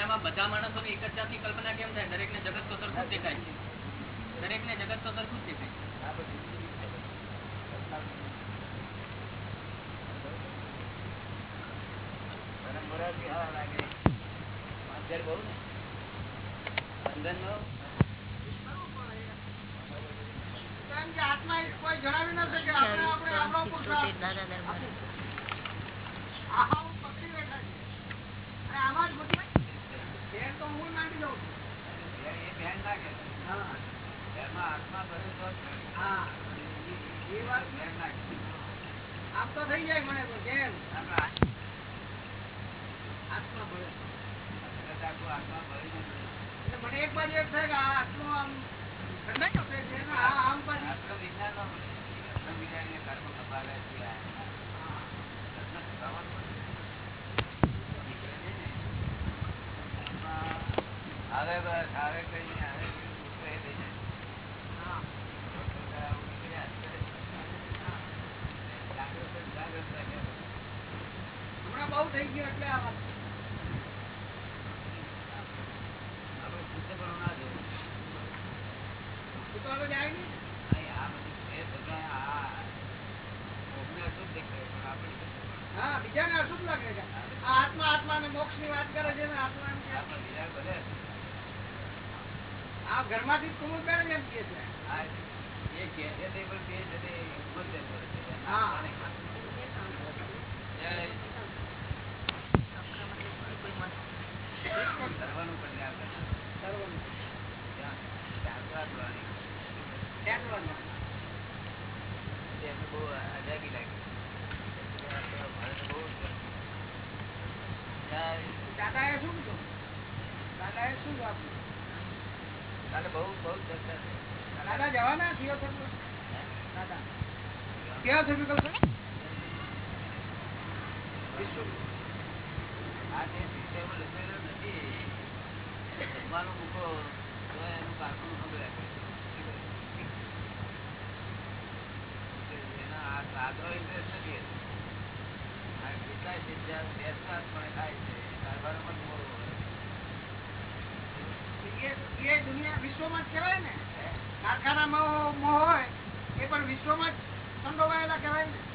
દુનિયામાં બધા માણસો એક જ જાતની કલ્પના કેમ થાય? દરેકને જગત તો સરખું જ દેખાય છે. દરેકને જગત તો સરખું જ દેખાય છે. Oh, denk je naar klaar. કેવાય ને? કારખાનામાં મોહ હોય એ પણ વિશ્વમાં સંડોવાયેલા કેવાય ને?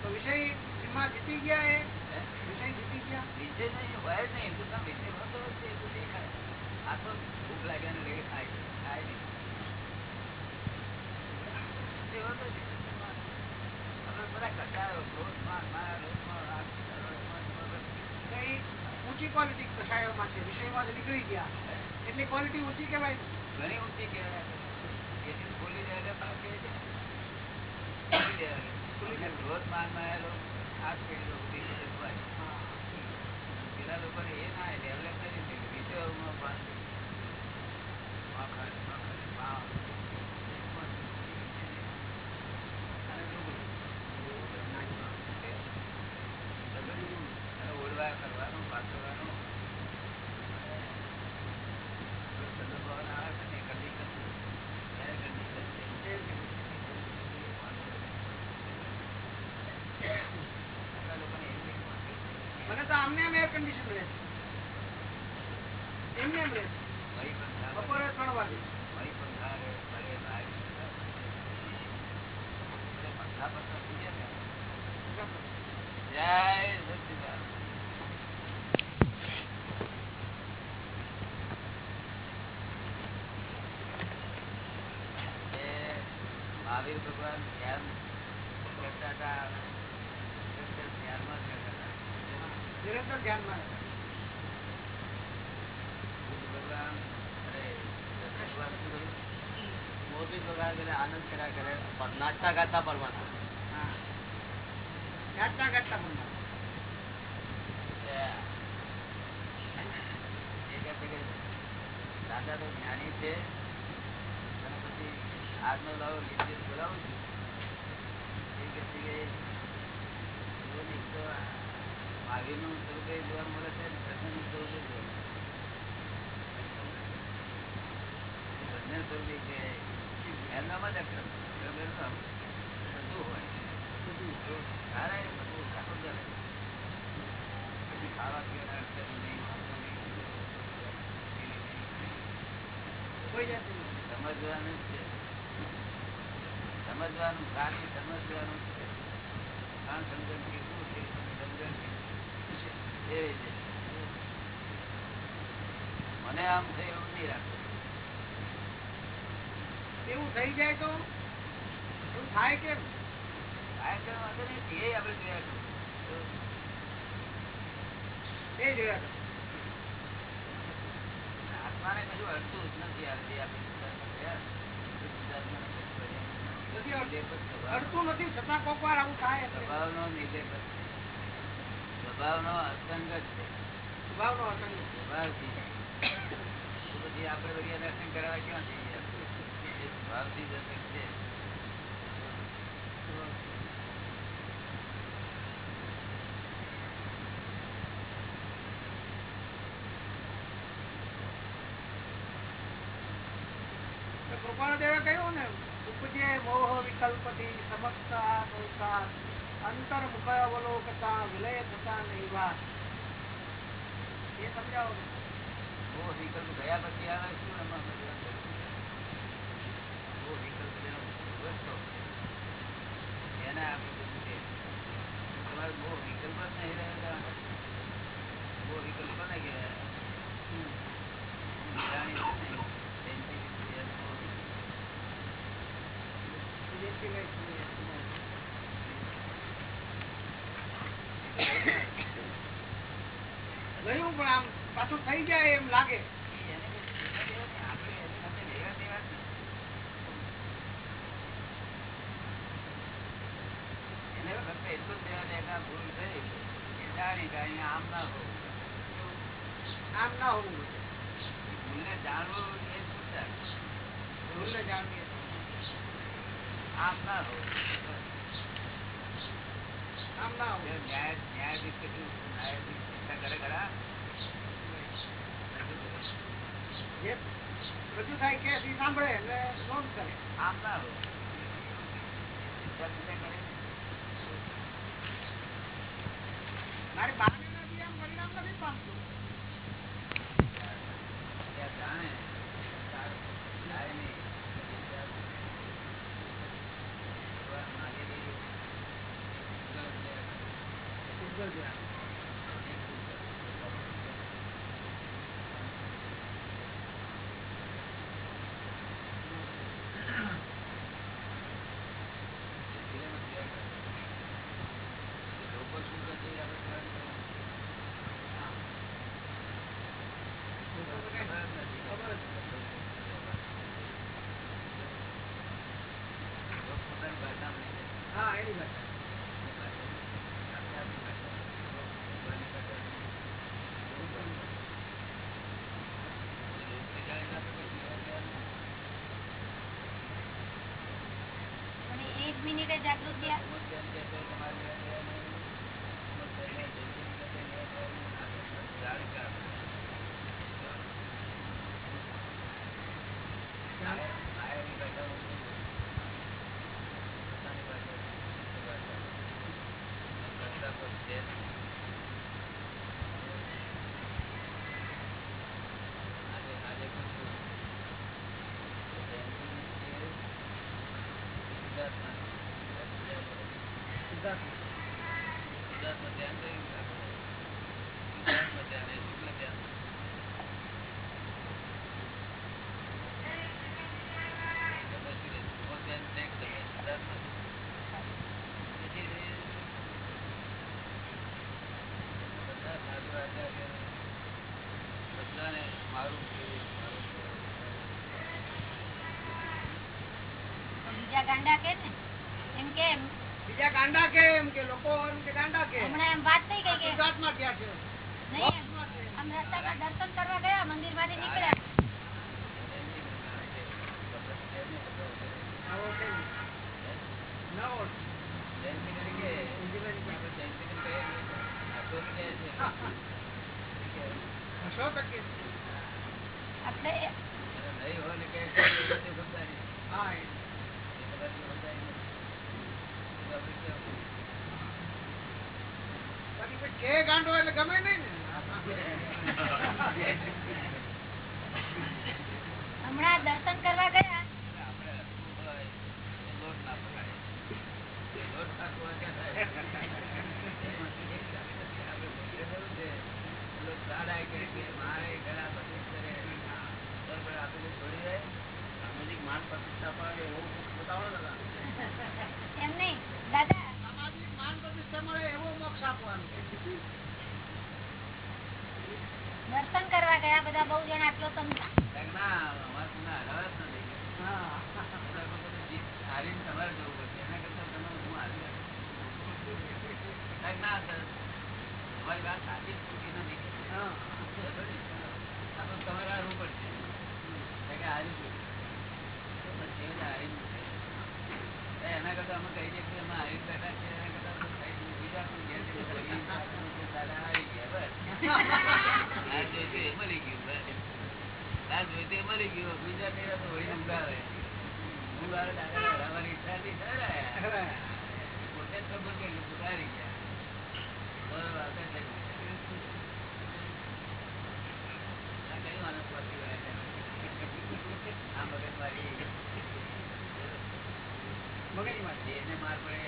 વિષય. જીતી ગયા એ વિષય ઊંચી ક્વોલિટી કસાયોમાં છે. નીકળી ગયા. એટલી ક્વોલિટી ઊંચી કહેવાય ઘણી ઊંચી કેવાય જેથી ખોલી જાય પાપ કહે ખોલી જાય. ક્રોધ માન માયા લોક આ બધા લોકોને એ ના ડેવલપ નથી પણ કરતા અમને એમ એર કન્ડિશન રહે એમને એમ રહે બપોરે ત્રણ વાગે. જય નાસ્તા કરતા પરમાત્મા સમજવાનું કારણ સમજવાનું છે. કારણ સમજણ કેટલું છે? સમજણ એ મને આમ થઈ એવું નહીં રાખવું એવું થઈ જાય તો? એવું થાય કેમ? થાય કે વાંધો નહીં ધ્યેય આપણે જોયા કરું એ જોયા આત્માને કશું અડતું જ નથી આ આપણે અડતું નથી છતાં કોક આવું થાય સ્વભાવ નો નિર્દેશ સ્વભાવ નો અસંગ છે. સ્વભાવ નો અસંગ સ્વભાવ પછી આપડે બધી દર્શન કરાવવા ક્યાં જઈએ સ્વભાવથી દર્શન છે. कल्पति समस्ता दोषा अंतर्मुख अवलोकता विलय थता नहीं बात ये समझाओ वो विकल्प ગયા પછી આવે શું એમાં वो विकल्प જેનો વસ્તુ એને આપી દીધું છે તમારે બહુ વિકલ્પ જ નહીં રહેતા બહુ વિકલ્પ નહીં કે નિરાણી નહીં ગયું પણ આમ પાછું થઈ જાય એમ લાગે. fireworks ગાંડા કે ને એમ કેમ બીજા ગાંડા કેમ કે લોકો ગાંડા કે. હમણાં એમ વાત થઈ ગઈ કે. ગુજરાતમાં ક્યાં છે? મરી ગયો. બીજા પેલા તો વળી ઉગાડે ઉગાડે દાદા હરાવાની ઈચ્છા થી ઠરાયા પોતે તો કે ઉગાડી ગયા. વાત મગજ મારી એને માર પડે.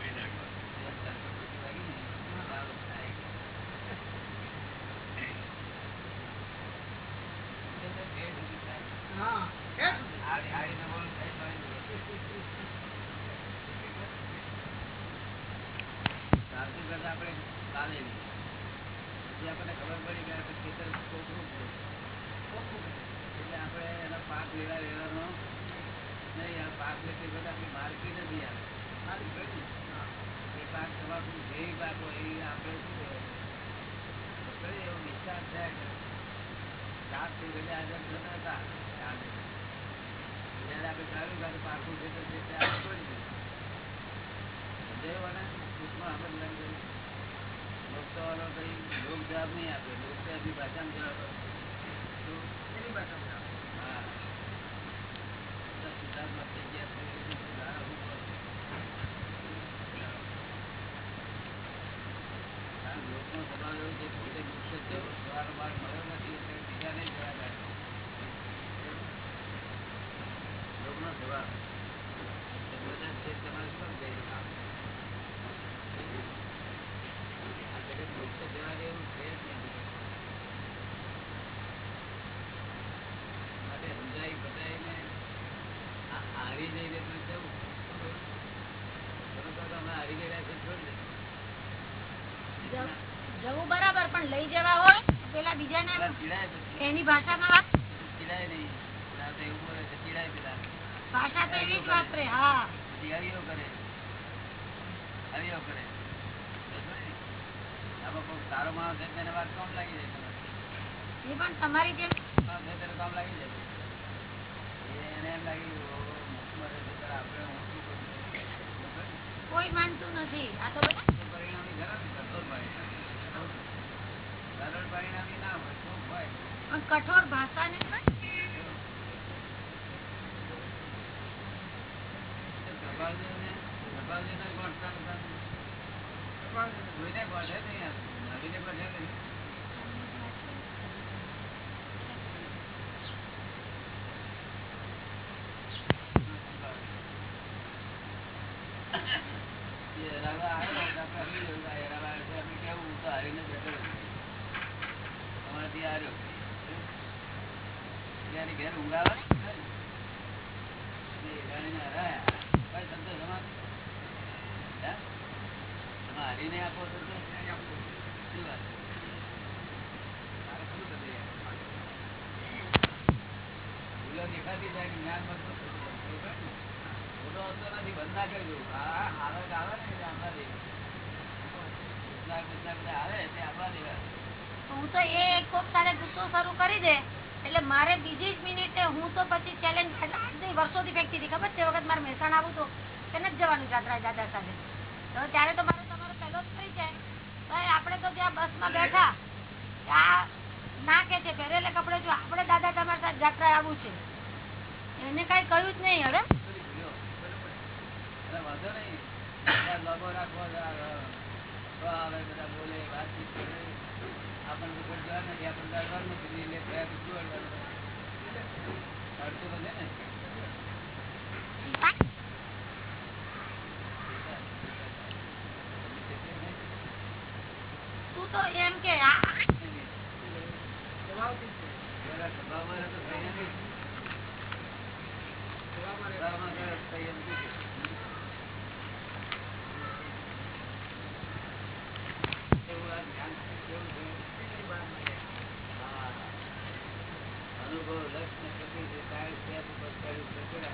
બીજાને એની ભાષામાં વાત? ચીડાય નહીં. એવું બોલે છે ચીડાય પેલા. ભાષા તો એવી જ વાપરે હા. અવિયો કરે. અવિયો કરે. આમાં કોઈ સારો માણસ છે તેને વાત કોમ લાગી જાય એ પણ તમારી જેમ. કામ લાગી જાય? એને એમ આપણે કોઈ માનતું નથી. આ તો બધા ઘેર ઊંઘાવા હારીને આપો શું વાત? ભૂલો દેખાતી જાય જ્ઞાન ભૂલો હતો નથી, બંધ ના કરી દઉં. આવે આવે ને આવે તે આપવા દેવા. હું તો એ કોક સાથે ગુસ્સો શરૂ કરી દે એટલે મારે બીજી જ મિનિટે હું તો પછી ચેલેન્જ વર્ષોથી ફેંકતી હતી ખબર છે વખત મારે મહેસાણા આવું તો તેને જ જવાનું જાત્રા દાદા સાથે તો ત્યારે તો મારો તમારો પહેલો જ પરિચય ભાઈ આપણે તો ત્યાં બસમાં બેઠા આ ના કે છે પહેરેલે કપડે જો આપણે દાદા તમારી સાથે જાત્રા આવું છે એને કઈ કહ્યું જ નહીં હવે રાખવા બોલે વાતચીત કરે આપણને ઉપર જવા નથી આપણને અડવાનું નથી એટલે થયા તો શું અડવાનું અડતું બધે તું તો એમ કે સ્વભાવ મારા તો સંયમ નહીં લક્ષ ને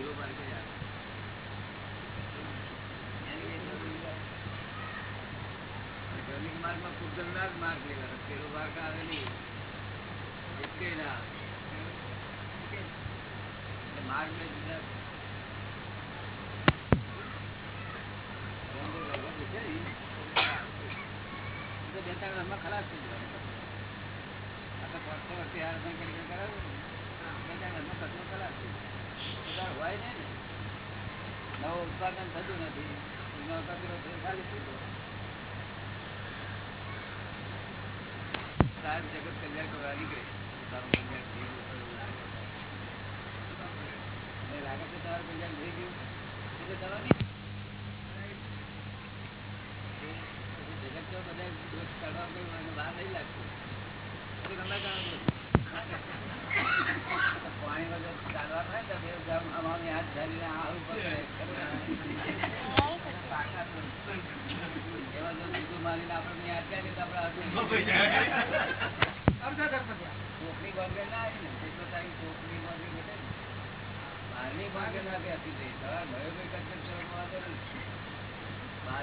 જીરો પર ગયા જૈનિક માર્ગમાં પૂજનનાથ માર્ગ લેવા પેલો માર્ગ આવેલી માર્ગ ને જુદા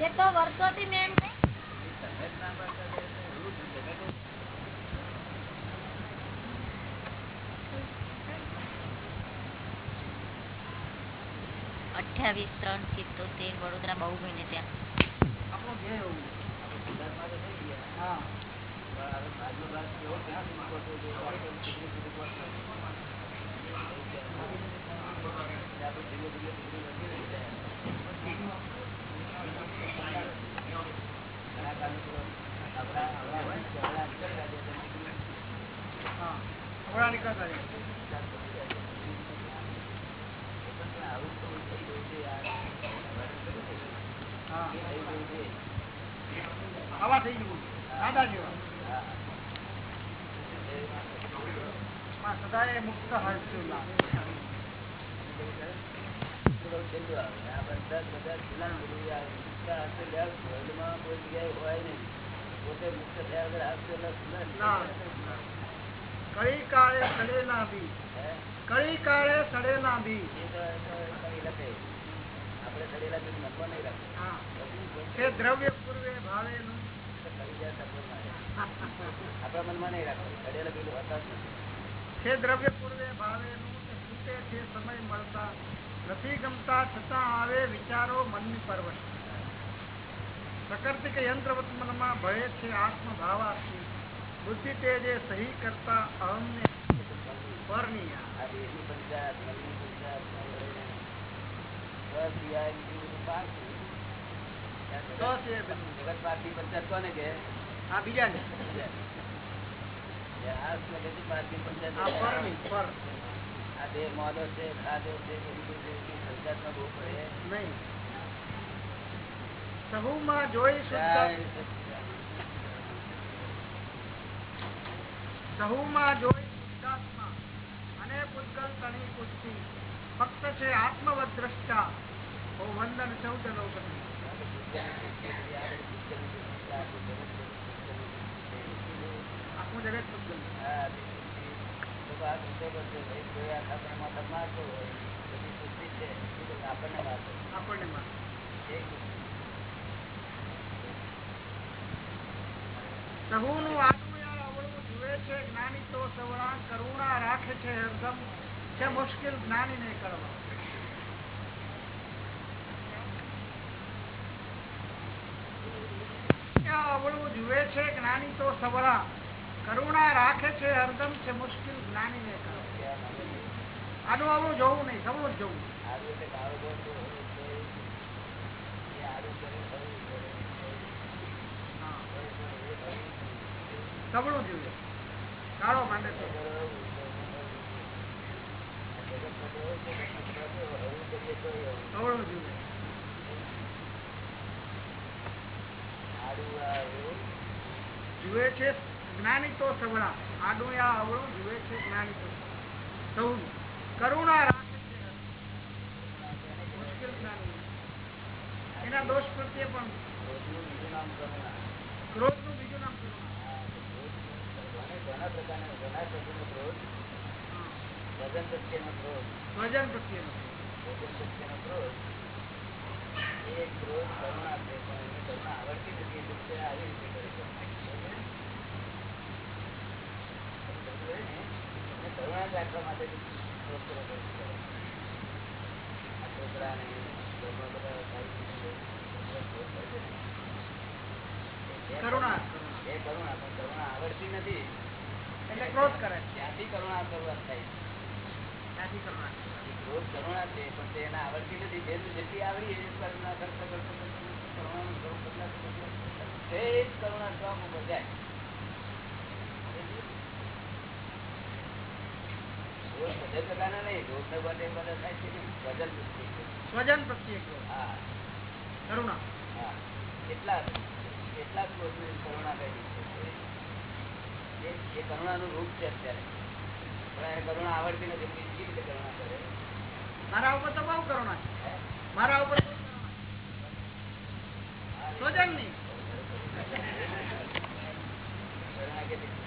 એ તો વર્ષોથી મેં એમ કહ્યું. તમે જ ના પાડતા તો એવું જ જગત જ અઠ્યાવીસ, ત્રણ, સિત્તોતેર, વડોદરા બહુ મહિને ત્યાં હા આવા થઈ ગયું દાદા જેવા હા. માં સદાય મુક્ત હર્ષ લાભ. કોઈ ન ના કળી કાળે સડેલા બી? કળી કાળે કઈ લખે. આપણે સડેલા બી નફો નહીં રાખે. હા પછી કોઈ તે દ્રવ્ય પૂર્વે ભાવેનું ના. આપણા મનમાં નહીં રાખવું સડેલા બી હોતા જ નથી તે દ્રવ્ય પૂર્વે ભાવેનું તે સમય મળતા નથી ગમતા, છતાં આવે વિચારો મનની પરવશ પ્રકૃતિક યંત્રવત મનમાં ભળે છે આત્મભાવાથી બુદ્ધિ તેજે સહી કરતા અહમને. તો પરની પર. આ બે મોદો છે ખાધો છે છે એ બહુ પડે. નહીં. સહુમાં જોઈ જય શુદ્ધ સચ્ચિદાનંદ. સહુમાં જોઈ શુદ્ધાત્મા અને પૂતગલ તણી કુસ્તી ફક્ત છે આત્મવત દ્રષ્ટા ઓ વંદન ચૌદ લોકની. આખું જગત પૂતગલ લોકો આ ધંધો કરશે. ભાઈ કોઈ મારતો હોય બધી સૃષ્ટિ છે આપણને મારતો આપણને માં એ સહુનું આત્મા અવળું જુએ છે જ્ઞાની તો સવળા કરુણા રાખે છે હરદમ છે મુશ્કેલ જ્ઞાની નહીં કરવા. અવળવું જુએ છે જ્ઞાની તો સવળા કરુણા રાખે છે હરદમ છે, મુશ્કેલ જ્ઞાની ને આનું આવું જોવું નહીં સવળું જોવું જ જોઈએ. કાળો માને છે. સવળું જોઈએ જુએ છે જ્ઞાની તો સવળા આડું આ અવળું જુએ છે જ્ઞાની સૌ કરુણા રાખે છે. મુશ્કેલ એના દોષ પ્રત્યે પણ કરુણા. ક્રોધનું બીજું નામ ઘણા- પ્રકારના ઘણા પ્રકારનો ક્રોધ. વજન પ્રત્યેનો ક્રોધ. સ્વજન પ્રત્યેનો વજન પ્રત્યેનો ક્રોધ. એ ક્રોધ, કરુણા છે પણ એને કરુણા આવડતી નથી. એટલે આવી રીતે કરે છે સમજ્યું ને? સમજ્યું ને? જ રાખવા માટે કરવો કરુણા. એ કરુણા પણ કરુણા આવડતી નથી એટલે ક્રોધ કરે. ત્યાંથી કરુણા. શરૂઆત થાય. ત્યાંથી કરુણા ક્રોધ કરુણા છે પણ તે આવડતી નથી જેટલી જેટલી આવડી એ કરુણા કરતા કરતા કરતા કરુણા સ્વરૂપ ઉપર જાય રોજ બધા પ્રકારના નહીં રોજ ને બધે બધા થાય છે કે વજન સ્વજન પ્રત્યે હા. કરુણા. હા. એટલા એટલા ક્રોધની કરુણા કરી છે. એ એ કરુણાનું રૂપ છે અત્યારે. પણ કરુણા આવડતી નથી બીજી રીતે કરુણા કરે? મારા ઉપર તો બહુ કરુણા છે. મારા ઉપર સ્વજન નહીં કરુણા કેટલી?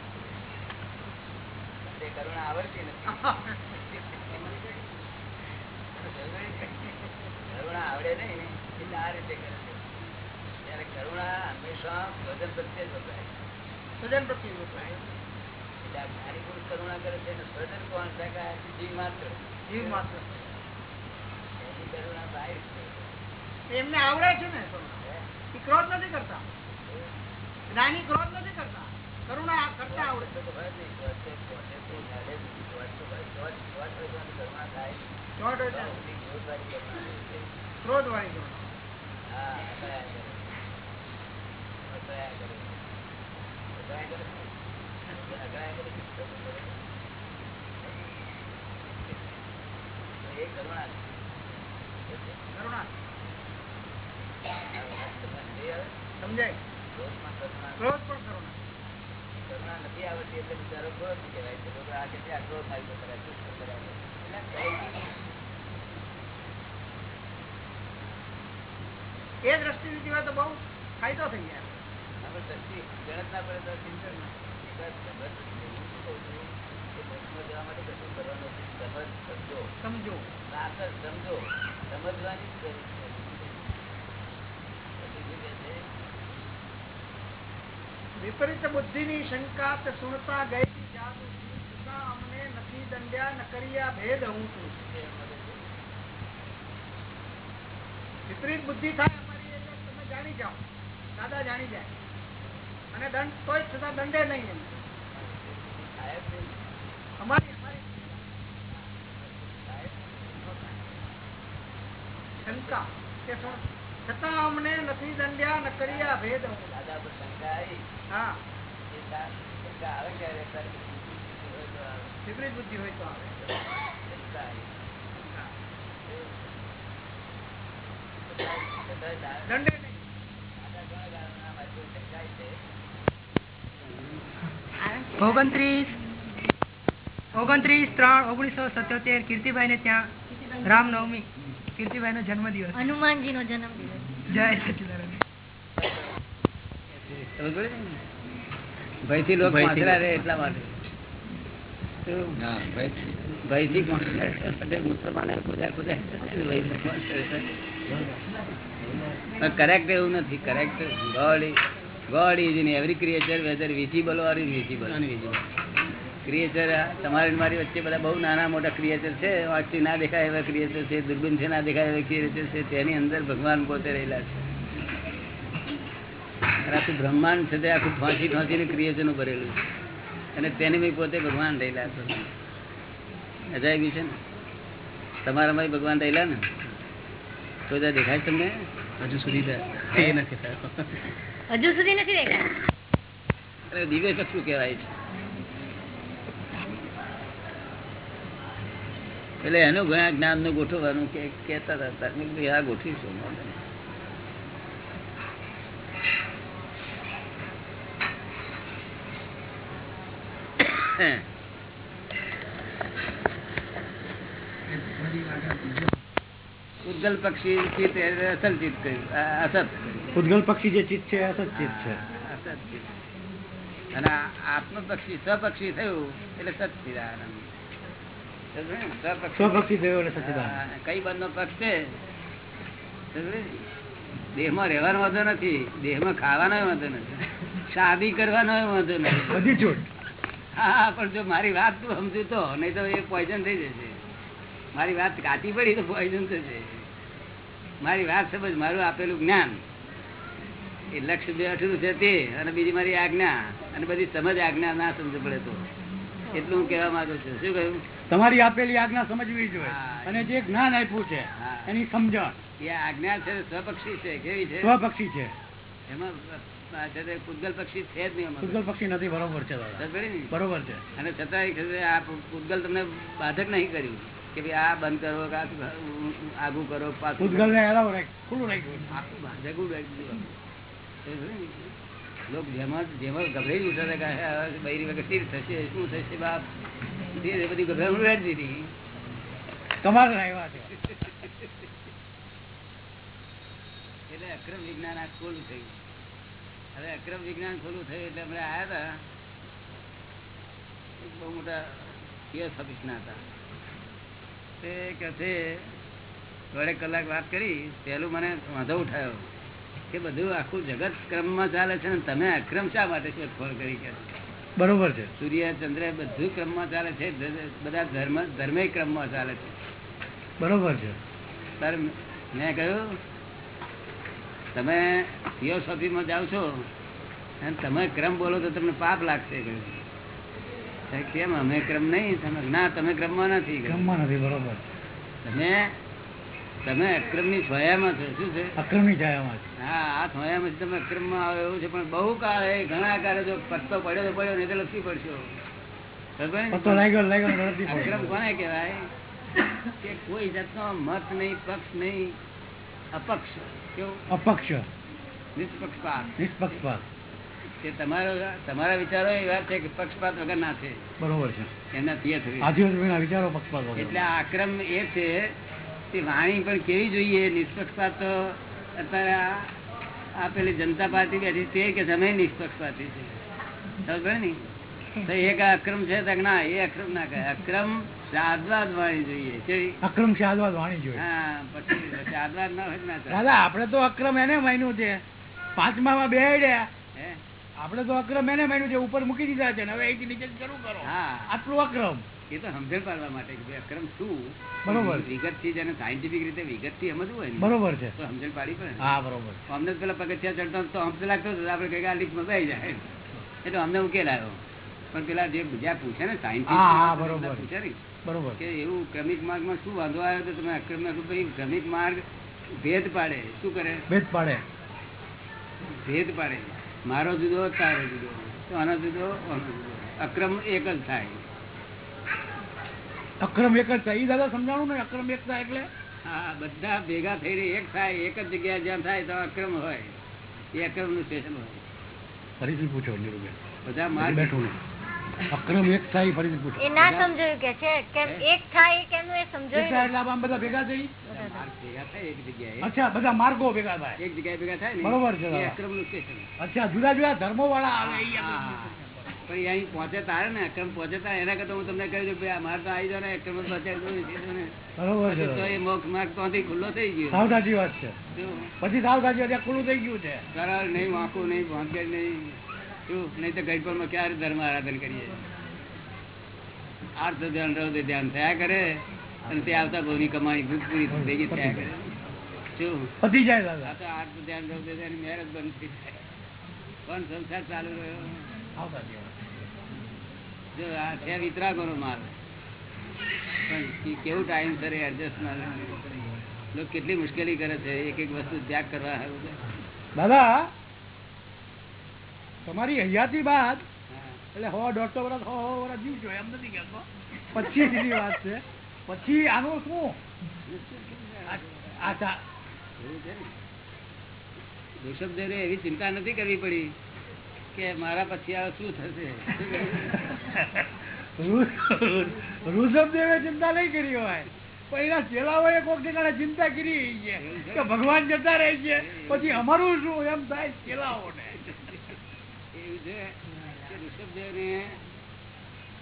તે કરુણા આવડતી નથી. કરુણા આવડે નહીં એટલે આ રીતે કરે છે. ત્યારે કરુણા હંમેશા સ્વજન પ્રત્યે જ વપરાય સ્વજન પ્રત્યે વપરાય. એટલે આ જ્ઞાની પુરુષ કરુણા કરે છે સ્વજન કોણ? છે કે જીવ માત્ર. જીવ માત્ર. એની કરુણા બહાર છે. એમને આવડે છે ને. ક્રોધ નથી કરતા. જ્ઞાની ક્રોધ સમજાય? ક્રોધ પણ કરુણા કરુણા નથી આવડતી એટલે બિચારો ક્રોધ કહેવાય? છે લોકો આ કેટલી આ ક્રોધ મારી કરે, શું કરે એટલે એ દ્રષ્ટિથી જીવે તો બહુ ફાયદો થઈ જાય. આપણે દ્રષ્ટિ ગણત ના પડે તો ચિંતન જવા માટે કશું કરવાનું સમજો. સમજવાની જરૂર છે પછી શું કહે છે? વિપરીત બુદ્ધિની શંકા તે સુણતા ગઈ અમને નથી દંડ્યા, ન ભેદ હું છું? વિપરીત બુદ્ધિ થાય અમારી તમે જાણી જાઓ દાદા જાણી જાય અને દંડ તોય છતાં દંડે નહીં એમ. અમારી અમારી. શંકા કે શું છતાં અમને નથી દંડ્યા, ન કર્યા ભેદ. વિપરીત બુદ્ધિ હોય તો ઓગણત્રીસ. ઓગણત્રીસ ત્રણ ઓગણીસો સત્યોતેર કીર્તિભાઈ ને ત્યાં રામનવમી. કીર્તિભાઈ નો જન્મદિવસ. હનુમાનજી નો જન્મદિવસ. જય સચિદાનંદ. ભયથી લોક પાંચરા રહે એટલા માટે. ભયથી. કરેક્ટ એવું નથી correct God God is in every creature whether visible or invisible creature તમારી અને મારી વચ્ચે બધા બહુ નાના મોટા ક્રિએચર છે. આંખથી ના દેખાય એવા ક્રિએચર છે દૂરબીન છે ના દેખાય એવા ક્રિએચર છે. તેની અંદર ભગવાન પોતે રહેલા છે. આખું બ્રહ્માંડ છે તે આખું ફાંસી ફાંસીને ક્રિએચરનું ભરેલું છે. અને તેની બી પોતે ભગવાન રહેલા છે. અજાયબી છે ને? તમારામાં ભગવાન રહેલા ને? તો ત્યાં દેખાય છે તમને? હજુ સુધી નથી હજુ સુધી નથી દેખાય. અરે દિવ્ય કશું કહેવાય છે. એટલે એનું ઘણા જ્ઞાનનું ગોઠવવાનું કે કેતા હતા. આ ગોઠવીશું. ઉદગલ પક્ષી ચિત્ત અસલ ચિત્ત અસત ઉદગલ પક્ષી જે ચિત્ત છે અસત ચિત્ત છે. અસત ચિત્ત. અને આત્મ પક્ષી સ્વપક્ષી થયું એટલે સચિદાનંદ સમજ્યો ને? સ્વપક્ષી. સ્વપક્ષી થયો એટલે સચિદાનંદ હા, કઈ બંધ નો પક્ષ છે? દેહમાં રહેવાનો વાંધો નથી. દેહમાં ખાવાનો વાંધો નથી. શાદી કરવાનો વાંધો નથી. બધી છૂટ. હા પણ જો મારી વાત તું સમજુ તો નહીં તો એ પોઈઝન થઈ જશે. મારી વાત કાચી પડી તો પોઈઝન થશે. મારી વાત સમજ મારું આપેલું જ્ઞાન. એ લક્ષ્ય બે અઠરું છે તે અને બીજી મારી આજ્ઞા. અને બધી સમજ આજ્ઞા ના સમજ પડે તો. એટલું હું કહેવા માંગુ છું. શું કહ્યું? તમારી આપેલી આજ્ઞા સમજવી જોઈએ. અને જે જ્ઞાન આપ્યું છે એની સમજણ. એ આજ્ઞા છે સ્વપક્ષી છે કેવી છે? સ્વપક્ષી છે. એમાં પૂતગલ પક્ષી છે જ નહીં પક્ષી નથી બરોબર છે? બરોબર છે અને છતાં આ પૂતગલ તમને બાધક નહીં કર્યું. કે ભાઈ આ બંધ કરો આગું કરો ને ખુલ્લું રાખ્યું. આખું? અક્રમ વિજ્ઞાન ખોલું થયું. એટલે અમે આવ્યા હતા. બહુ મોટા પીએસ ઓફિસના હતા. તે કહે છે દોઢેક કલાક વાત કરી પહેલું મને વાંધો ઉઠાયો. કે બધું આખું જગત ક્રમમાં ચાલે છે ને તમે અક્રમ શા માટે શોધખોળ કરી છે? બરોબર છે. સૂર્ય ચંદ્ર બધું ક્રમમાં ચાલે છે બધા ધર્મ ધર્મે ક્રમમાં ચાલે છે. બરોબર છે. સર મેં કહ્યું તમે થિયોસોફીમાં જાઓ છો અને તમે ક્રમ બોલો તો તમને પાપ લાગશે કહ્યું. કેમ? અમે ક્રમ નહીં. તમે ના તમે ક્રમમાં નથી. ક્રમમાં નથી બરોબર તમે તમે અક્રમની છાયામાં છો. શું છે? અક્રમની છાયામાં. હા આ તમે અક્રમમાં આવે એવું છે પણ બહુ કાળે ઘણા કાળે જો પત્તો પડ્યો તો પડ્યો નહીં તો લપસી પડશો. ખબર ને? પત્તો લાગ્યો ને લાગ્યો ને રડતી પડી. અક્રમ કોને કહેવાય? કે કોઈ જાતનો મત નહીં પક્ષ નહીં અપક્ષ. કેવું? અપક્ષ. નિષ્પક્ષપાત. નિષ્પક્ષપાત. કે તમારો તમારા વિચારો એ વાત છે કે પક્ષપાત વગર ના છે. બરોબર છે. થિયે વિચારો પક્ષપાત એટલે આક્રમ એ છે કે વાણી પણ કેવી જોઈએ? નિષ્પક્ષપાત તો અત્યારે આ- પેલી જનતા પાર્ટી બેઠી તે કે તમે પાર્ટી છે. ખબર ને? તો એક અક્રમ છે ના એ અક્રમ ના કહે અક્રમ શાદવાદ વાણી જોઈએ. અક્રમ શાદવાદ વાણી જોઈએ. હા પછી સાદવાદ ના હોય ના દાદા આપડે તો અક્રમ એને માન્યું છે. પાંચમા માં બે હે? આપડે તો અક્રમ એને માન્યું છે. ઉપર મૂકી દીધા છે હવે નીચે શરૂ કરો. હા. આટલું અક્રમ. એ તો સમજણ પાડવા માટે કે અક્રમ શું? બરોબર. વિગતથી જેને સાયન્ટિફિક રીતે વિગતથી સમજવું હોય બરોબર છે. તો સમજણ પાડી પડે હા બરોબર અમને પેલા પગથિયા ચડતા તો અમને લાગતો હતો. આપણે કઈ આ લિફ્ટમાં બેસી જાય એટલે અમને ઉકેલ આવ્યો. પણ પેલા જે બીજા પૂછે ને બરોબર. પૂછે ને બરોબર કે એવું ક્રમિક માર્ગમાં શું વાંધો આવ્યો તો તમે અક્રમમાં ભાઈ ક્રમિક માર્ગ ભેદ પાડે. શું કરે? ભેદ પાડે. ભેદ પાડે. મારો જુદો તારો જુદો. તો જુદો આનો જુદો. અક્રમ એક જ થાય. અક્રમ એક જ થાય દાદા સમજાણું ને અક્રમ એક થાય એટલે? હા બધા ભેગા થઈને એક થાય એક જ જગ્યાએ જ્યાં થાય તો અક્રમ હોય. એ અક્રમનું સ્ટેશન હોય. ફરીથી પૂછો નીરુબેન બધા માર માર્ગ બેઠું અક્રમ એક થાય ફરીથી પૂછો. એ ના સમજાયું કે છે. કેમ એક થાય કેમ એ સમજાયું એટલે આમ બધા ભેગા થઈ? ભેગા થાય એક જગ્યાએ. અચ્છા બધા માર્ગો ભેગા થાય. એક જગ્યાએ ભેગા થાય ને બરોબર છે અક્રમનું સ્ટેશન અચ્છા જુદા જુદા ધર્મો વાળા આવે પણ અહીં પહોંચે તારે ને અક્રમ પહોંચે તારે. એના કરતા હું તમને કહ્યું છું ભાઈ મારે તો આવી જાવ ને અક્રમ તો એ મોક્ષ માર્ગ તો ખુલ્લો થઈ ગયો. સાવ સાચી વાત છે. પછી સાવ સાચી વાત ખુલ્લું થઈ ગયું છે. સરળ નહીં વાંકું નહીં ભાંગે નહીં શું? નહીં તો ગઈપણમાં ક્યારે ધર્મ આરાધન કરીએ? આર્થ ધ્યાન રૌદ્ર ધ્યાન થયા કરે. અને તે આવતા બહુની કમાણી પૂરી ભેગી થયા કરે. શું? પતી જાય દાદા. આ તો આર્થ ધ્યાન રહો ધ્યાન મેરેજ બંધ થઈ જાય. પણ સંસાર ચાલુ રહ્યો. સાવ છે વિતરાગોનો માલ પણ કેવું ટાઈમ સર એડજસ્ટ ના લોકો કેટલી મુશ્કેલી કરે છે એક એક વસ્તુ ત્યાગ કરવા દાદા તમારી હયાતી બાદ એટલે હો દોઢસો વર્ષ હો હો વર્ષ જીવજો એમ નથી કહેતો. પછી ની વાત છે. પછી આનું શું? ને. ઋષભદેવને એવી ચિંતા નથી કરવી પડી. કે મારા પછી આ શું થશે? ઋષભદેવે ચિંતા નહીં કરી હોય. એના ચેલાઓએ કોક ઠેકાણે ચિંતા કરી છે કે ભગવાન જતા રહે છે. પછી અમારું શું એમ થાય ચેલાઓને? એવું છે કે ઋષભદેવને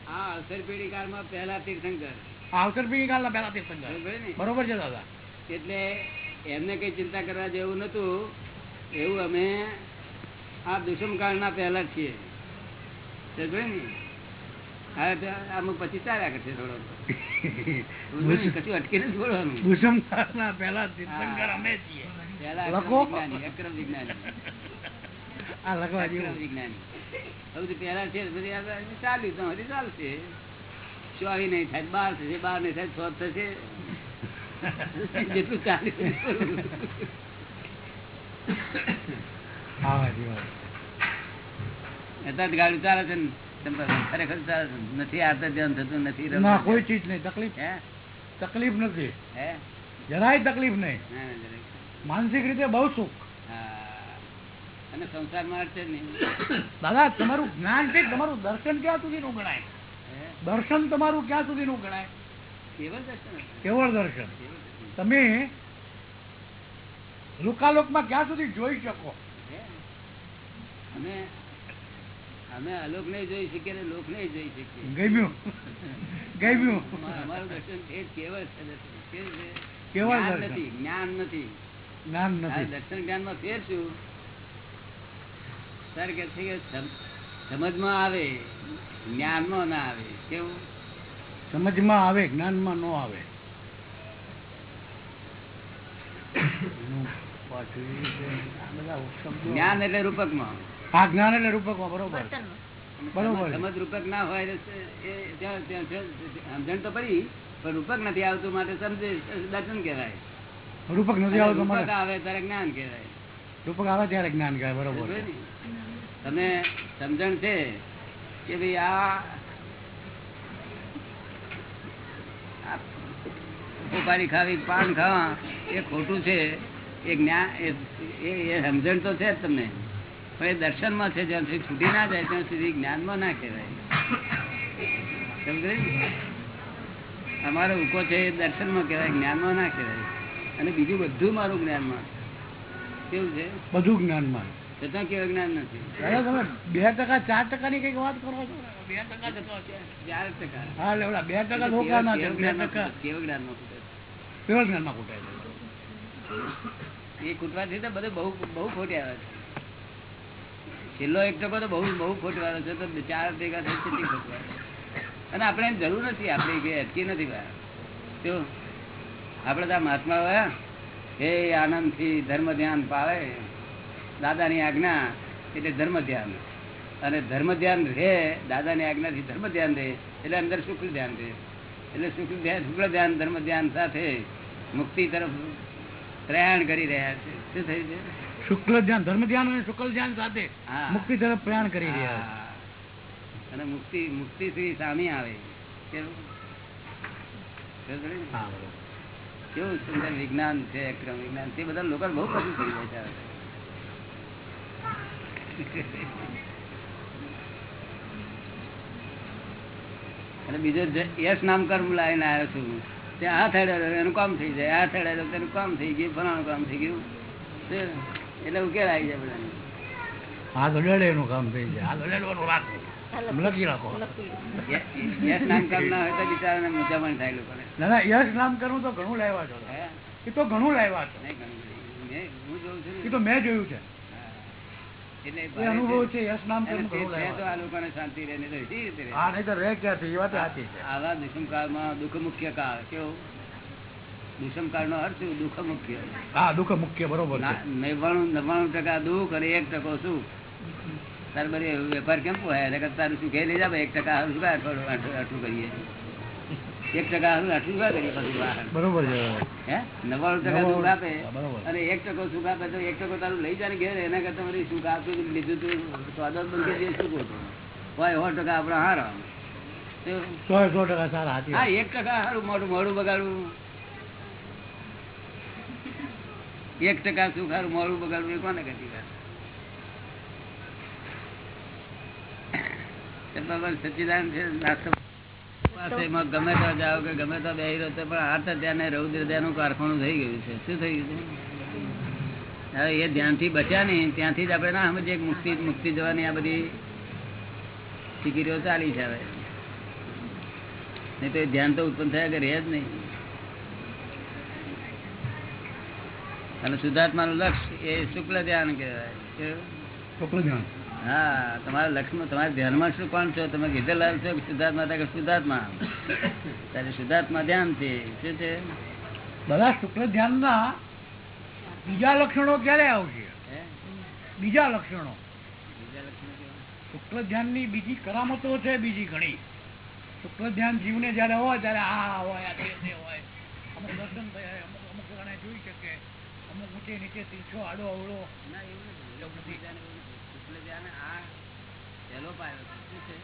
આ અવસર પેઢી કાળમાં પહેલા તીર્થંકર. અવસર પીણી કાલના પહેલા તીર્થંકર. બરોબર છે દાદા. એટલે એમને કઈ ચિંતા કરવા જેવું નતું એવું અમે આ દુષ્મકાળના પહેલા છીએ. ને? અમુક પછી ચાલ્યા કરશે થોડો. કશું અટકીને જ બોલવાનું. ભૂષણ પહેલા તીર્થંકર અમે છીએ. જેટલું ચાલ્યું અત્યારે ગાડી ચાલે છે ને ખરેખર ચાલે છે. નથી આતર ધ્યાન થતું નથી ના કોઈ ચીજ નહીં તકલીફ તકલીફ નથી. હે? જરાય તકલીફ નહીં. માનસિક રીતે બહુ સુખ. અને સંસારમાં જ નહીં. દાદા તમારું જ્ઞાન છે તમારું દર્શન ક્યાં સુધીનું ગણાય? દર્શન તમારું ક્યાં સુધીનું ગણાય? કેવળ દર્શન. કેવળ દર્શન. તમે લોકાલોકમાં ક્યાં સુધી જોઈ શકો? અમે અમે અલોક નહીં જોઈ શકીએ ને લોક નહીં જોઈ શકીએ. ગમ્યું. ગમ્યું. અમારું દર્શન એ કેવળ છે? કેવળ જ્ઞાન. નથી જ્ઞાન નથી. જ્ઞાન નથી. દર્શન જ્ઞાનમાં ફેર શું? સર કે છે કે સમજમાં આવે જ્ઞાનમાં ના આવે. કેવું? સમજમાં આવે જ્ઞાનમાં ન આવે. જ્ઞાન એટલે રૂપકમાં. આ જ્ઞાન એટલે રૂપકમાં બરોબર. બરોબર. સમજ રૂપક ના હોય સમજણ તો પડી પણ રૂપક નથી આવતું માટે સમજે દર્શન કહેવાય. રૂપક નથી આવતું રૂપક આવે ત્યારે જ્ઞાન કહેવાય. રૂપક આવે ત્યારે જ્ઞાન કહેવાય બરોબર. તમે સમજણ છે કે ભાઈ આ ઉપાડી ખાવી પાન ખાવા એ ખોટું છે. એ જ્ઞાન એ સમજણ તો છે જ તમને. પણ એ દર્શનમાં છે જ્યાં સુધી છૂટી ના જાય ત્યાં સુધી જ્ઞાનમાં ના કહેવાય. સમજાય? અમારો ઉકો છે એ દર્શનમાં કહેવાય જ્ઞાનમાં ના કહેવાય. અને બીજું બધું મારું જ્ઞાનમાં. કેવું છે? બધું જ્ઞાનમાં. છતાં કેવું જ્ઞાન નથી. બે ટકા ચાર ટકા ની કંઈક વાત કરો છો? બે ટકા. ચાર ટકા. હા બે ટકા ધોકા ના બે જ્ઞાનમાં ટકા. ખૂટે? કેવું જ્ઞાનમાં ખૂટે? જ્ઞાનમાં કૂટાય એ કૂટવાથી તો બધું બહુ બહુ ખોટી આવે છે. છેલ્લો એક ટકો તો બહુ બહુ ખોટવાળો છે, તો ચાર ભેગા થઈ કેટલી ખોટવાનો અને આપણે એમ જરૂર નથી, આપણે કે અટકી નથી ભાઈ તો આપણે તો આ મહાત્મા હોય એ આનંદથી ધર્મ ધ્યાન પાવે, દાદાની આજ્ઞા એટલે ધર્મ ધ્યાન. અને ધર્મ ધ્યાન રહે, દાદાની આજ્ઞાથી ધર્મ ધ્યાન રહે, એટલે અંદર શુક્લ ધ્યાન રહે. એટલે શુક્લ ધ્યાન શુક્લ ધ્યાન, ધર્મ ધ્યાન સાથે મુક્તિ તરફ પ્રયાણ કરી રહ્યા છે. શું થયું છે? શુક્લ ધ્યાન ધર્મ ધ્યાન અને શુક્લ ધ્યાન સાથે મુક્તિ તરફ પ્રયાણ કરી રહ્યા અને મુક્તિ મુક્તિ થી સામે આવે. કેવું? સુંદર વિજ્ઞાન છે ક્રમ વિજ્ઞાન? તે બધા લોકો બહુ પસંદ થઈ જાય છે અને બીજો યશ નામ કર્મ લાવીને આવ્યો છું ત્યાં આ થયેલો એનું કામ થઈ જાય. આ થયેલો તેનું કામ થઈ ગયું ફલાણું કામ થઈ ગયું. એટલે ઉકેલ આવી જાય બધાને આ દોડે એનું કામ થઈ જાય. આ દોડેલું રાખો. લખી રાખો. યશ નામ કામ ના હોય તો બિચારાને મૂંઝામણ થાય લોકોને. ના ના યશ નામ કરવું તો ઘણું લાવ્યા છો. એ તો ઘણું લાવ્યા છો. મેં- એ તો મેં જોયું છે. શાંતિ રહે નહીં તો એવી રીતે રહે. હા નહીં તો રે ક્યાંથી એ વાત સાચી છે. આવા દુષ્મ કાળમાં દુઃખ મુખ્ય કાળ કેવો? દુષ્મ કાળ નો અર્થ શું? દુઃખ મુખ્ય. હા દુઃખ મુખ્ય બરોબર નવ્વાણું નવ્વાણું ટકા દુઃખ અને એક ટકો સુખ. તાર બધી વેપાર કેમ પોહાય? એટલે કે તારું સુખે લઈ જાવ એક ટકા હારું શું કાંઈ અઠવાડિયું આઠું આઠું કરીએ? એક ટકા હારું આઠું શું કરીએ પછી બરોબર હે? નવ્વાણું ટકા સુખ આપે અને એક ટકો સુખ આપે તો એક ટકો તારું લઈ જાય ને ઘેર એના કરતા સુખ આપ્યું લીધું તું સ્વાદ બંધ કરી સુખ હતું હોય સો ટકા આપડે હારા. સો સો ટકા સારા હા એક ટકા હારું મોડું મોડું બગાડવું. એક ટકા સુખારું મોડું બગાડવું કોને કરતી ભગવાન સચ્ચિદાનંદ છે ગમે તો જાઓ કે ગમે તો બે રહ્યો પણ હાથ તો ત્યાંને રૌદ્ર કારખાનું થઈ ગયું છે. શું થઈ ગયું છે? હવે એ ધ્યાનથી બચ્યા નહીં, ત્યાંથી જ આપણે ના સમજીએ મુક્તિ મુક્તિ જવાની આ બધી ફિકરીઓ ચાલી છે હવે. નહીં તો ધ્યાન તો ઉત્પન્ન થયા કે રહે જ નહીં. અને શુદ્ધાત્માનું લક્ષ એ શુક્લ ધ્યાન કહેવાય. શુક્લ ધ્યાન. હા તમારા લક્ષ્યમાં તમારા ધ્યાનમાં શું કોણ છો? તમે ગીધેલાલ છો શુદ્ધાત્મા કે શુદ્ધાત્મા? ત્યારે શુદ્ધાત્મા ધ્યાન છે. શું છે? બધા શુક્લ ધ્યાનના બીજા લક્ષણો ક્યારે આવશે? બીજા લક્ષણો. ની શુક્લ ધ્યાનની બીજી કરામતો છે બીજી ઘણી. શુક્લ ધ્યાન જીવને જયારે હોય ત્યારે આ હોય આ હોય. દર્શન થયા અમુક અમુક જણાએ જોઈ શકે અમુક ઊંચે નીચે તીરછો આડો અવળો ના, એવું નથી. એવું નથી. ધ્યાન એવું નથી. શુક્લ ધ્યાન આ પહેલો પાયો છે. શું છે?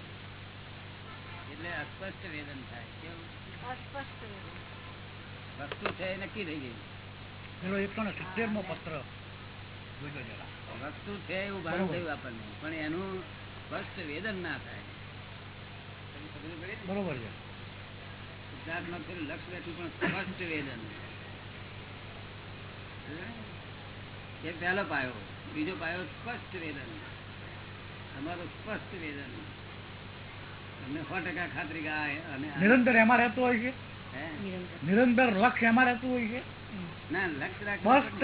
એટલે અસ્પષ્ટ વેદન થાય કેવું અસ્પષ્ટ વસ્તુ છે એ નક્કી થઈ ગઈ પેલો એકસો ને સિત્તેર મો પત્ર વસ્તુ છે એવું ભાન થયું આપણને પણ એનું સ્પષ્ટ વેદન ના થાય બરોબર છે સિદ્ધાર્થમાં પેલું લક્ષ બેઠું પણ સ્પષ્ટ વેદન એ પહેલો પાયો. બીજો પાયો સ્પષ્ટ વેદન અમારો સ્પષ્ટ વેદન તમને સો ટકા ખાતરી નિરંતર એમાં રહેતું હોય છે? નિરંતર લક્ષ એમાં રહેતું હોય છે? ના લક્ષ સ્પષ્ટ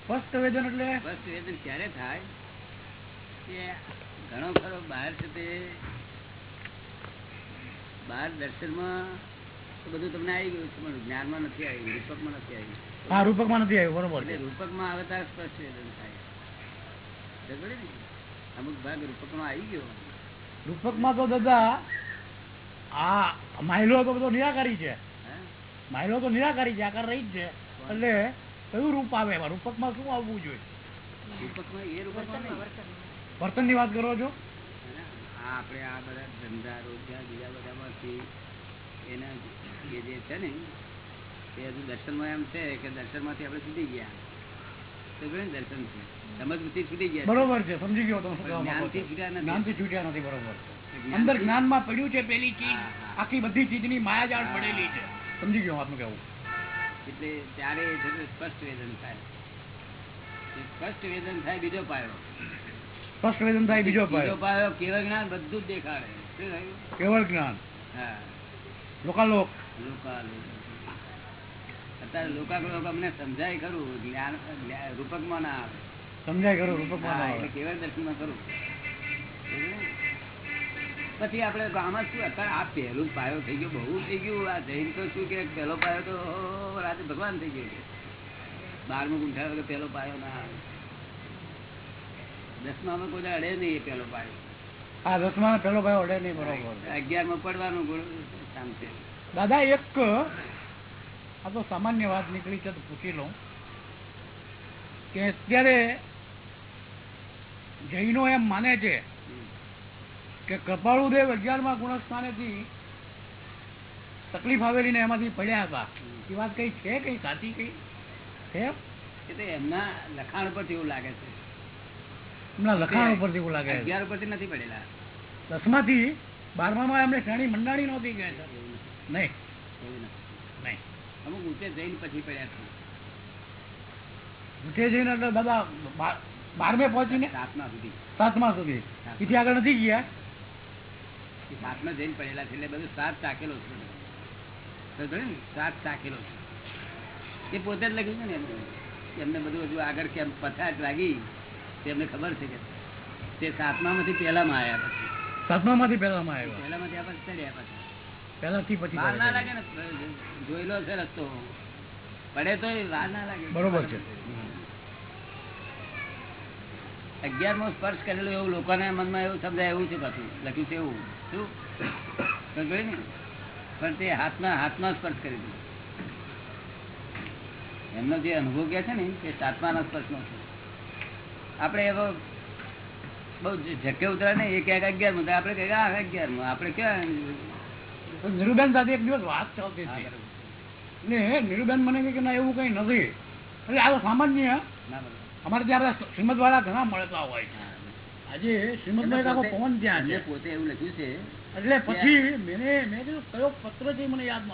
સ્પષ્ટ વેદન એટલે? સ્પષ્ટ વેદન ક્યારે થાય? કે ઘણો ખરો બહાર છે તે બહાર દર્શનમાં બધું તમને આવી ગયું છે પણ જ્ઞાનમાં નથી આવ્યું રૂપકમાં નથી આવ્યું. આ રૂપકમાં નથી આવ્યું બરોબર રૂપક એટલે આવે ત્યારે સ્પષ્ટ વેદન થાય અમુક ભાગ રૂપકમાં આવી ગયો. રૂપકમાં તો દાદા આ માયલો તો બધો નિરાકારી છે. હે? માયલો તો નિરાકારી છે આકાર રહી જ છે એટલે કયું રૂપ આવે એમાં? રૂપકમાં શું આવવું જોઈએ? રૂપકમાં એ રૂપક વર્તનની વાત કરો છો? આપણે આ બધા ધંધા રોજગાર બીજા બધામાંથી એના એ જે છે ને એ હજુ દર્શનમાં એમ છે કે દર્શનમાંથી આપણે છૂટી ગયા. તો ગયું સમજથી છૂટી ગયા બરોબર છે સમજી ગયો તમે શું કહેવા માંગો જ્ઞાનથી છૂટ્યા નથી. જ્ઞાનથી છૂટ્યા નથી બરોબર અંદર જ્ઞાનમાં પડ્યું છે પેલી ચીજ હા, હા. આખી બધી ચીજની માયાજાળ પડેલી છે. સમજી ગયો આપનું કેવું એટલે ત્યારે એ છે તે સ્પષ્ટ વેદન થાય. સ્પષ્ટ વેદન થાય બીજો પાયો. સ્પષ્ટ વેદન થાય બીજો પાયો. પાયો કેવળ જ્ઞાન બધું જ દેખાડે. કેવળ જ્ઞાન. હા. લોકાલોક. લોકા અત્યારે લોકા લોક અમને સમજાય ખરું જ્ઞાન રૂપકમાં ના આવે. સમજાય ખરું રૂપકમાં હા, ના આવે. કેવળ દર્શનમાં ખરું. પછી આપણે આમાં શું અત્યારે આ પહેલું પાયો થઈ ગયો બહુ થઈ ગયું. આ જૈન તો શું કે પહેલો પાયો તો રાતે ભગવાન થઈ ગયો બારમું ગુંઠા વગર પહેલો પાયો ના આવે. દસમામાં કોઈ અડે નહીં એ પહેલો પાયો. આ દસમા પેલો પાયો અડે નહીં બરોબર. અગિયારમાં પડવાનું ગુણ કામ છે દાદા એક આ તો સામાન્ય વાત નીકળી છે તો પૂછી લઉં. કે અત્યારે જૈનો એમ માને છે કે કૃપાળુદેવ અગિયારમાં ગુણસ્થાનેથી તકલીફ આવેલી ને એમાંથી પડ્યા હતા. એ વાત કઈ છે કઈ? સાચી કઈ? છે? એ તો એમના લખાણ પરથી એવું લાગે છે. એમના લખાણ ઉપરથી એવું લાગે છે. અગિયાર પરથી નથી પડેલા. દસમાથી બારમામાં એમને શ્રેણી મંડાણી નહોતી નહીં. નહીં અમુક ઊંચે જઈને પછી પડ્યા છે ઊંચે જઈને એટલે દાદા બારમે પહોંચીને સાતમા સુધી. સાતમા સુધી. એથી આગળ નથી ગયા? સાતમા જઈને પડેલા છે એટલે બધું સાત ચાકેલો છે? સાત ચાકેલો છે. એ પોતે જ લખ્યું છે ને એમને. એમને બધું હજુ આગળ કેમ પછાટ લાગી તે એમને ખબર છે કે તે સાતમા માંથી પહેલામાં આવ્યા પછી. સાતમા માંથી પહેલામાં આવ્યો. પહેલામાંથી આપણે ચડ્યા પછી. પહેલાથી પછી વાર ના લાગે ને જોયેલો છે રસ્તો પડે તો વાર ના લાગે. બરોબર છે. અગિયારમાં સ્પર્શ કરેલો એવું લોકોના મનમાં એવું સમજાય એવું છે પાછું. લખ્યું છે એવું. શું? જોયું ને? પણ તે હાથમાં હાથમાં સ્પર્શ કરી દીધો. એમનો જે અનુભવ કે છે ને તે સાતમાના સ્પર્શનો છે. આપણે એવો બહુ ઝટકે ઉતરા ને એ ક્યાંક અગિયારમાં આપણે કહીએ આ અગિયારમાં આપણે ક્યાં નીરુબેન સાથે એક દિવસ વાત ચાલતી હતી. ને નીરુબેન મને કે ના એવું કઈ નથી. એટલે આ સામાન્ય. અમારે ત્યાં શ્રીમદ વાળા ઘણા મળતા હોય છે. આજે શ્રીમદ નો એક આખો પવન ત્યાં છે. પોતે એવું લખ્યું છે એટલે પછી મેને મેં કીધું કયો પત્ર છે મને યાદ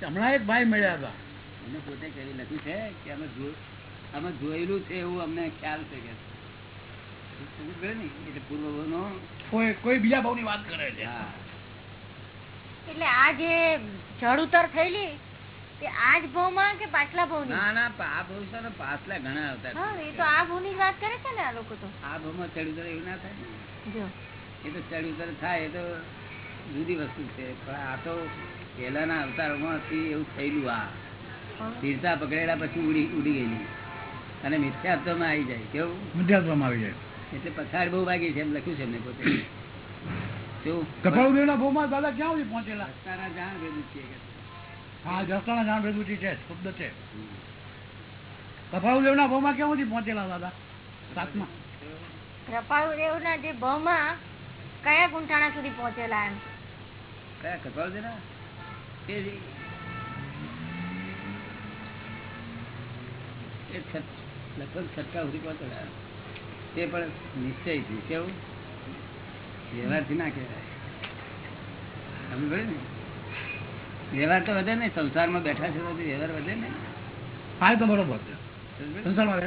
કે હમણાં એક ભાઈ મળ્યા હતા. એમને પોતે કહી લખ્યું છે કે અમે અમે જોયેલું છે એવું અમને ખ્યાલ છે કે ને? એટલે પૂર્વનો કોઈ કોઈ બીજા ભાવની વાત કરે છે. હા. એટલે આ જે જળ ઉતર થયેલી તે આ જ ભાવમાં કે પાછલા ભાવ ના ના આ ભાવ છે ને પાછલા ઘણા આવતા. એ તો આ ભાવની વાત કરે છે ને આ લોકો તો. આ ભાવમાં ચડ ઉતર એવું ના થાય જો. એ તો ચડ ઉતર થાય એ તો જુદી વસ્તુ છે. પણ આ તો પહેલાના અવતારોમાંથી એવું થયેલું આ. સ્થિરતા પકડેલા પછી ઉડી ઉડી ગયેલી. અને મિથ્યાત્વમાં આવી જાય. કેવું? મધ્યાત્વમાં આવી જાય. એટલે પછાડ બહુ વાગી છે એમ લખ્યું છે એમને પોતે. દાદા ક્યાં સુધી પહોંચેલા? રસ્તાના જાણ ભેદું છે કે? હા જસ્તાના જાણ ભેદુજી છે શબ્દ છે. કપાળુદેવના ભાવમાં ક્યાં સુધી પહોંચેલા દાદા? સાતમા. કૃપાળુ ના જે ભાવમાં કયા ગુંઠાણા સુધી પહોંચેલા એમ? કયા કપાળ છે ને એ લગભગ છટકા સુધી પહોંચેલા. તે પણ નિશ્ચયથી કેવું વ્યવહારથી ના કહેવાય. સમજ ને? વ્યવહાર તો વધે ને સંસારમાં બેઠા છે તો વ્યવહાર વધે ને હા તો બરોબર સંસારમાં